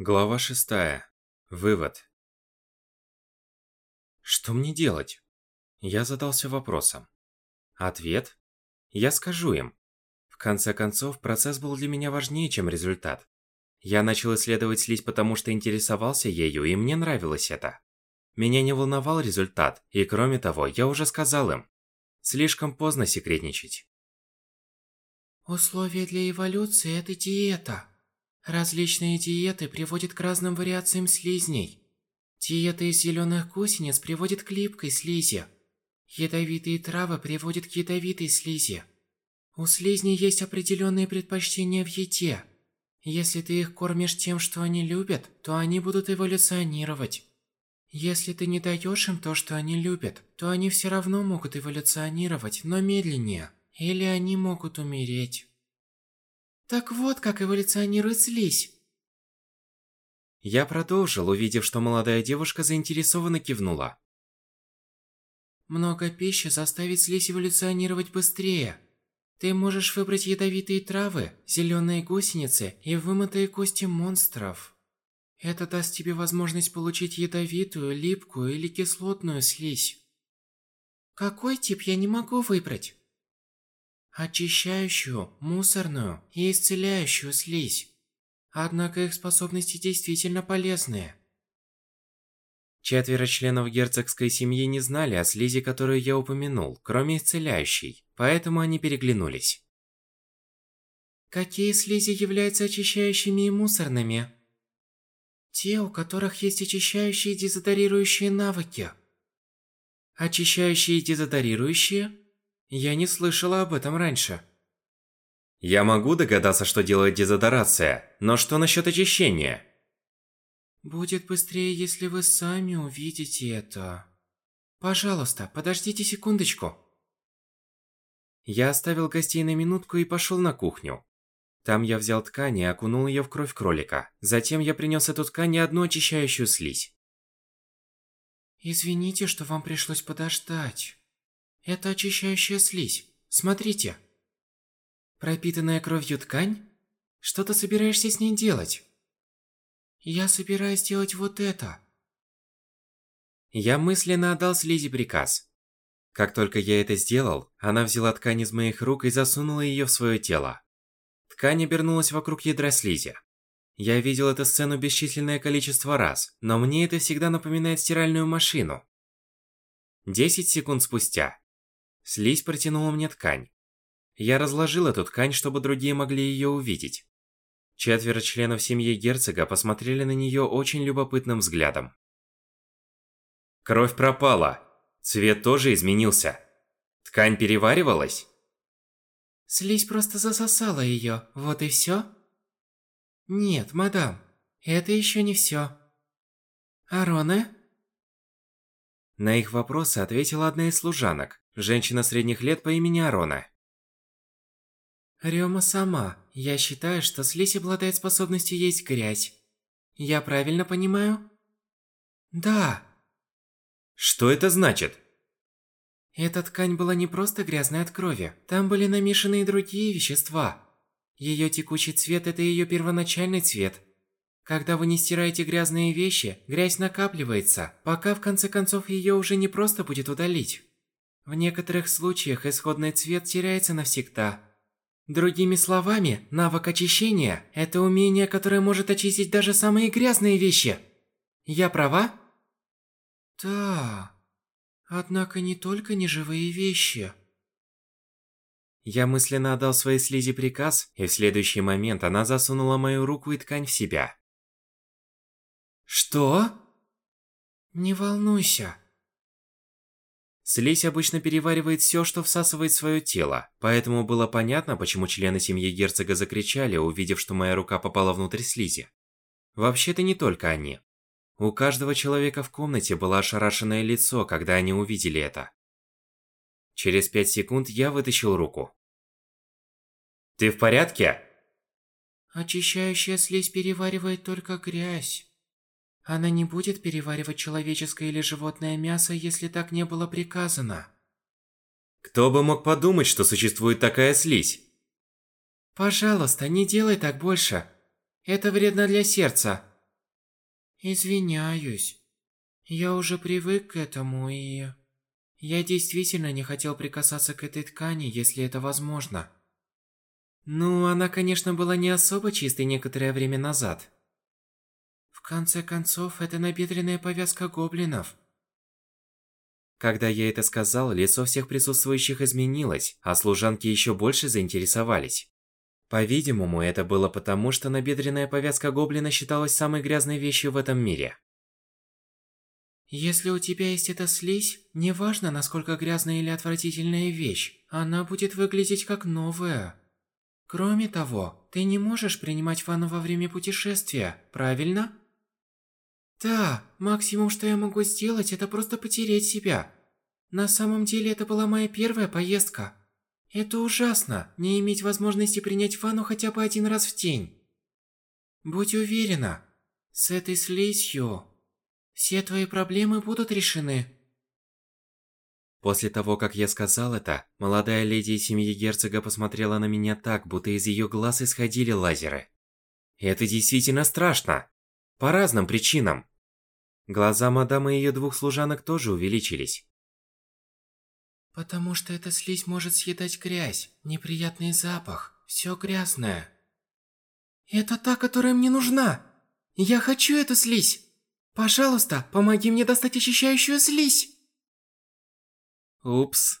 Глава шестая. Вывод. Что мне делать? Я задался вопросом. Ответ? Я скажу им. В конце концов, процесс был для меня важнее, чем результат. Я начал исследовать слизь, потому что интересовался ею, и мне нравилось это. Меня не волновал результат, и кроме того, я уже сказал им. Слишком поздно секретничать. Условия для эволюции – это диета. Различные диеты приводят к разным вариациям слизней. Диета из зеленых гусениц приводит к липкой слизи. Ядовитые травы приводят к ядовитой слизи. У слизней есть определенные предпочтения в еде. Если ты их кормишь тем, что они любят, то они будут эволюционировать. Если ты не даешь им то, что они любят, то они все равно могут эволюционировать, но медленнее. Или они могут умереть. Так вот, как эволюционирует слизь. Я продолжил, увидев, что молодая девушка заинтересованно кивнула. Много пищи заставит слизь эволюционировать быстрее. Ты можешь выбрать ядовитые травы, зеленые гусеницы и вымытые кости монстров. Это даст тебе возможность получить ядовитую, липкую или кислотную слизь. Какой тип я не могу выбрать? Очищающую, мусорную и исцеляющую слизь. Однако их способности действительно полезные. Четверо членов герцогской семьи не знали о слизи, которую я упомянул, кроме исцеляющей, поэтому они переглянулись. Какие слизи являются очищающими и мусорными? Те, у которых есть очищающие и дезодорирующие навыки. Очищающие и дезодорирующие? Я не слышала об этом раньше. Я могу догадаться, что делает дезодорация, но что насчет очищения? Будет быстрее, если вы сами увидите это. Пожалуйста, подождите секундочку. Я оставил гостей на минутку и пошел на кухню. Там я взял ткань и окунул ее в кровь кролика. Затем я принес эту ткань и одну очищающую слизь. Извините, что вам пришлось подождать. Это очищающая слизь. Смотрите. Пропитанная кровью ткань? Что ты собираешься с ней делать? Я собираюсь делать вот это. Я мысленно отдал слизи приказ. Как только я это сделал, она взяла ткань из моих рук и засунула ее в свое тело. Ткань обернулась вокруг ядра слизи. Я видел эту сцену бесчисленное количество раз, но мне это всегда напоминает стиральную машину. Десять секунд спустя, Слизь протянула мне ткань. Я разложил эту ткань, чтобы другие могли ее увидеть. Четверо членов семьи герцога посмотрели на нее очень любопытным взглядом. Кровь пропала. Цвет тоже изменился. Ткань переваривалась? Слизь просто засосала ее, вот и все? Нет, мадам, это еще не все. Арона? На их вопросы ответила одна из служанок, Женщина средних лет по имени Арона. Рёма сама. Я считаю, что слизь обладает способностью есть грязь. Я правильно понимаю? Да. Что это значит? Эта ткань была не просто грязной от крови. Там были намешаны и другие вещества. Её текучий цвет – это её первоначальный цвет. Когда вы не стираете грязные вещи, грязь накапливается, пока в конце концов её уже не просто будет удалить. В некоторых случаях исходный цвет теряется навсегда. Другими словами, навык очищения – это умение, которое может очистить даже самые грязные вещи. Я права? Да. Однако не только неживые вещи. Я мысленно отдал своей слизи приказ, и в следующий момент она засунула мою руку и ткань в себя. Что? Не волнуйся. Слизь обычно переваривает все, что всасывает свое тело, поэтому было понятно, почему члены семьи герцога закричали, увидев, что моя рука попала внутрь слизи. Вообще-то не только они. У каждого человека в комнате было ошарашенное лицо, когда они увидели это. Через пять секунд я вытащил руку. «Ты в порядке?» Очищающая слизь переваривает только грязь. Она не будет переваривать человеческое или животное мясо, если так не было приказано. Кто бы мог подумать, что существует такая слизь? Пожалуйста, не делай так больше. Это вредно для сердца. Извиняюсь. Я уже привык к этому и... Я действительно не хотел прикасаться к этой ткани, если это возможно. Ну, она, конечно, была не особо чистой некоторое время назад. Конце концов, это набедренная повязка гоблинов. Когда я это сказал, лицо всех присутствующих изменилось, а служанки еще больше заинтересовались. По-видимому, это было потому, что набедренная повязка гоблина считалась самой грязной вещью в этом мире. Если у тебя есть эта слизь, неважно, насколько грязная или отвратительная вещь, она будет выглядеть как новая. Кроме того, ты не можешь принимать ванну во время путешествия, правильно? Да, максимум, что я могу сделать, это просто потереть себя. На самом деле, это была моя первая поездка. Это ужасно, не иметь возможности принять ванну хотя бы один раз в день. Будь уверена, с этой слизью все твои проблемы будут решены. После того, как я сказал это, молодая леди из семьи герцога посмотрела на меня так, будто из ее глаз исходили лазеры. Это действительно страшно. По разным причинам. Глаза мадам и ее двух служанок тоже увеличились. Потому что эта слизь может съедать грязь, неприятный запах, все грязное. Это та, которая мне нужна. Я хочу эту слизь. Пожалуйста, помоги мне достать очищающую слизь. Упс.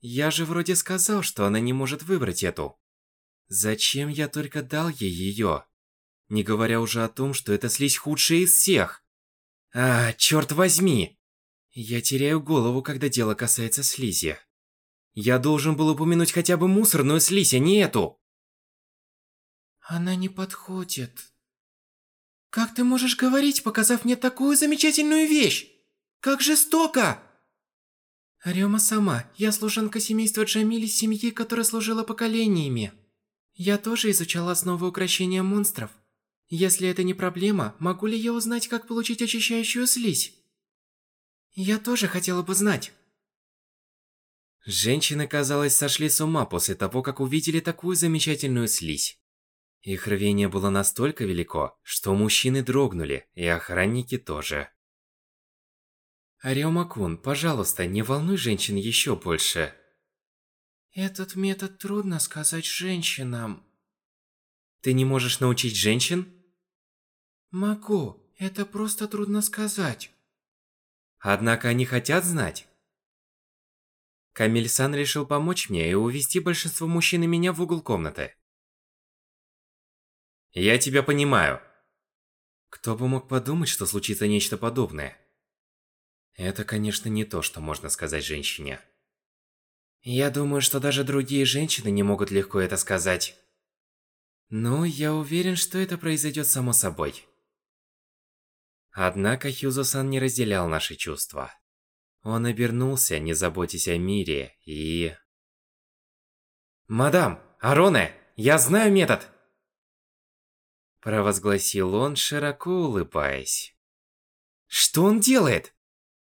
Я же вроде сказал, что она не может выбрать эту. Зачем я только дал ей ее? Не говоря уже о том, что эта слизь худшая из всех. А, черт возьми! Я теряю голову, когда дело касается слизи. Я должен был упомянуть хотя бы мусорную слизь, а не эту. Она не подходит. Как ты можешь говорить, показав мне такую замечательную вещь? Как жестоко! Рёма сама, я служанка семейства Джамили, семьи, которая служила поколениями. Я тоже изучала основы укрощения монстров. Если это не проблема, могу ли я узнать, как получить очищающую слизь? Я тоже хотела бы знать. Женщины, казалось, сошли с ума после того, как увидели такую замечательную слизь. Их рвение было настолько велико, что мужчины дрогнули, и охранники тоже. Ариомакун, пожалуйста, не волнуй женщин еще больше. Этот метод трудно сказать женщинам. Ты не можешь научить женщин? Могу, это просто трудно сказать. Однако они хотят знать. Камиль-сан решил помочь мне и увести большинство мужчин и меня в угол комнаты. Я тебя понимаю. Кто бы мог подумать, что случится нечто подобное? Это, конечно, не то, что можно сказать женщине. Я думаю, что даже другие женщины не могут легко это сказать. Но я уверен, что это произойдет само собой. Однако Хьюзо-сан не разделял наши чувства. Он обернулся, не заботясь о мире, и... «Мадам! Ароне! Я знаю метод!» Провозгласил он, широко улыбаясь. «Что он делает?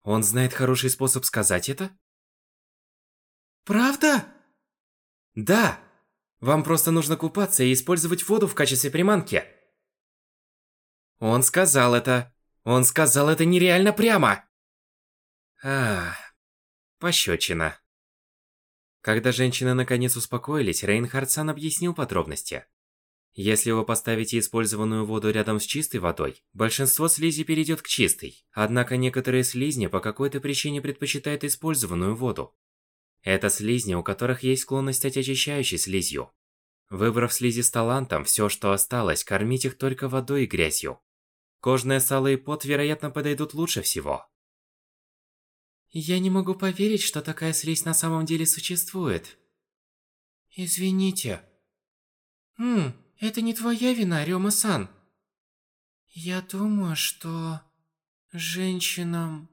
Он знает хороший способ сказать это?» «Правда?» «Да! Вам просто нужно купаться и использовать воду в качестве приманки!» Он сказал это. Он сказал это нереально прямо. А, пощечина. Когда женщины наконец успокоились, Рейнхардсан объяснил подробности. Если вы поставите использованную воду рядом с чистой водой, большинство слизи перейдет к чистой. Однако некоторые слизни по какой-то причине предпочитают использованную воду. Это слизни, у которых есть склонность стать очищающей слизью. Выбрав слизи с талантом, все, что осталось, кормить их только водой и грязью. Кожное сало и пот, вероятно, подойдут лучше всего. Я не могу поверить, что такая слизь на самом деле существует. Извините. Хм, это не твоя вина, Рёма-сан. Я думаю, что... Женщинам...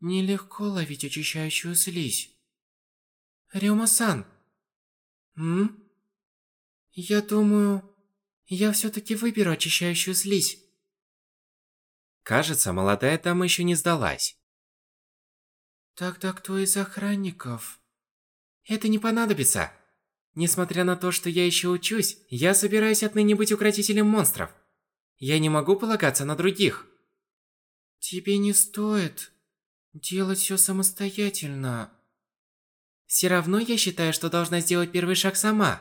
Нелегко ловить очищающую слизь. Рёма-сан. М? Я думаю... Я всё-таки выберу очищающую слизь. Кажется, молодая дама еще не сдалась. Тогда кто из охранников? Это не понадобится. Несмотря на то, что я еще учусь, я собираюсь отныне быть укротителем монстров. Я не могу полагаться на других. Тебе не стоит делать все самостоятельно. Все равно я считаю, что должна сделать первый шаг сама.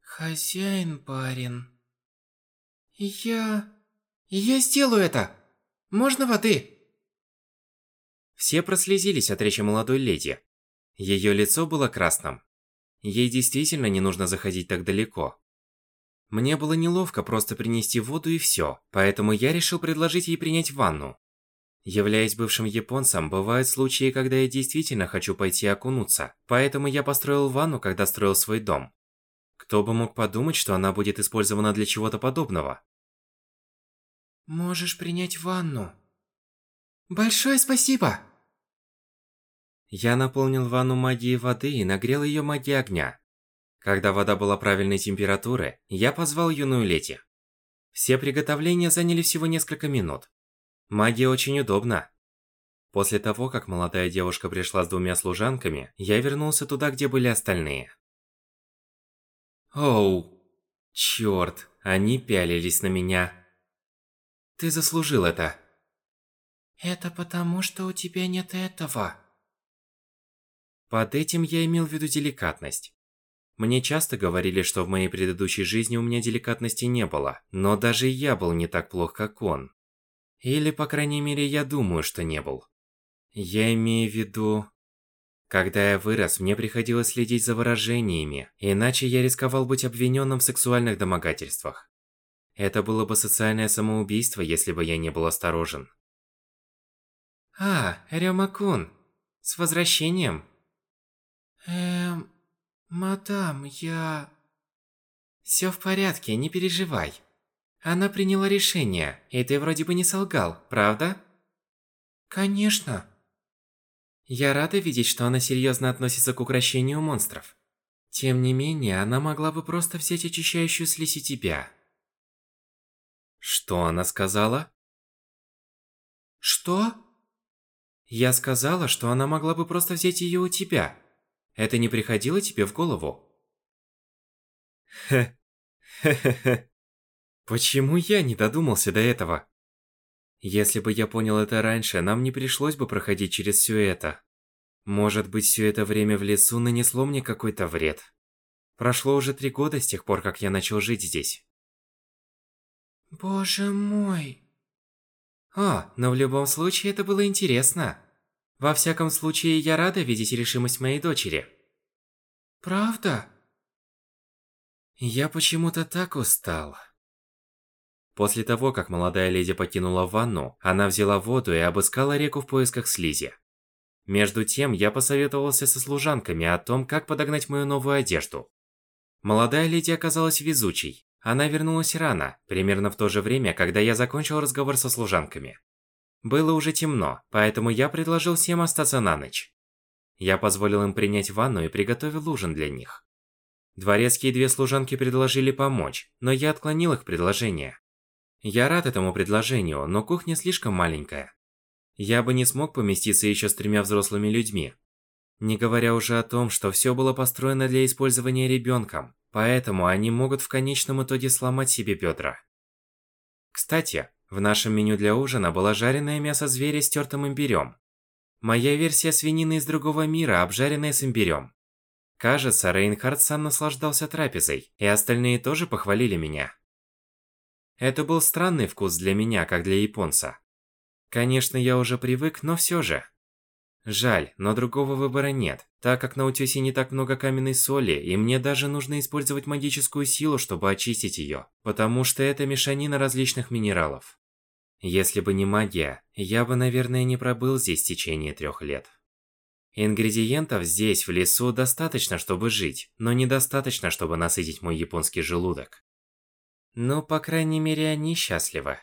Хозяин, парень. Я... Я сделаю это. Можно воды? Все прослезились от речи молодой леди. Ее лицо было красным. Ей действительно не нужно заходить так далеко. Мне было неловко просто принести воду и все, поэтому я решил предложить ей принять ванну. Являясь бывшим японцем, бывают случаи, когда я действительно хочу пойти окунуться, поэтому я построил ванну, когда строил свой дом. Кто бы мог подумать, что она будет использована для чего-то подобного? Можешь принять ванну. Большое спасибо! Я наполнил ванну магией воды и нагрел ее магией огня. Когда вода была правильной температуры, я позвал юную Лети. Все приготовления заняли всего несколько минут. Магия очень удобна. После того, как молодая девушка пришла с двумя служанками, я вернулся туда, где были остальные. Оу, чёрт, они пялились на меня. Ты заслужил это. Это потому, что у тебя нет этого. Под этим я имел в виду деликатность. Мне часто говорили, что в моей предыдущей жизни у меня деликатности не было, но даже я был не так плох, как он. Или, по крайней мере, я думаю, что не был. Я имею в виду... Когда я вырос, мне приходилось следить за выражениями, иначе я рисковал быть обвиненным в сексуальных домогательствах. Это было бы социальное самоубийство, если бы я не был осторожен. А, Рёма-кун, с возвращением. Эм, мадам, я... Всё в порядке, не переживай. Она приняла решение, и ты вроде бы не солгал, правда? Конечно. Я рада видеть, что она серьезно относится к украшению монстров. Тем не менее, она могла бы просто взять очищающую слизь и тебя. Что она сказала? Что? Я сказала, что она могла бы просто взять ее у тебя. Это не приходило тебе в голову? Хе. Хе-хе-хе. Почему я не додумался до этого? Если бы я понял это раньше, нам не пришлось бы проходить через все это. Может быть, все это время в лесу нанесло мне какой-то вред. Прошло уже три года с тех пор, как я начал жить здесь. Боже мой. О, но в любом случае это было интересно. Во всяком случае, я рада видеть решимость моей дочери. Правда? Я почему-то так устал. После того, как молодая леди покинула ванну, она взяла воду и обыскала реку в поисках слизи. Между тем, я посоветовался со служанками о том, как подогнать мою новую одежду. Молодая леди оказалась везучей. Она вернулась рано, примерно в то же время, когда я закончил разговор со служанками. Было уже темно, поэтому я предложил всем остаться на ночь. Я позволил им принять ванну и приготовил ужин для них. Дворецкие две служанки предложили помочь, но я отклонил их предложение. Я рад этому предложению, но кухня слишком маленькая. Я бы не смог поместиться еще с тремя взрослыми людьми. Не говоря уже о том, что все было построено для использования ребенком, поэтому они могут в конечном итоге сломать себе бедра. Кстати, в нашем меню для ужина было жареное мясо зверя с тертым имбирем. Моя версия свинины из другого мира, обжаренная с имбирем. Кажется, Рейнхард сам наслаждался трапезой, и остальные тоже похвалили меня. Это был странный вкус для меня, как для японца. Конечно, я уже привык, но все же. Жаль, но другого выбора нет, так как на утёсе не так много каменной соли, и мне даже нужно использовать магическую силу, чтобы очистить её, потому что это мешанина различных минералов. Если бы не магия, я бы, наверное, не пробыл здесь в течение трех лет. Ингредиентов здесь, в лесу, достаточно, чтобы жить, но недостаточно, чтобы насытить мой японский желудок. Ну, по крайней мере, они счастливы.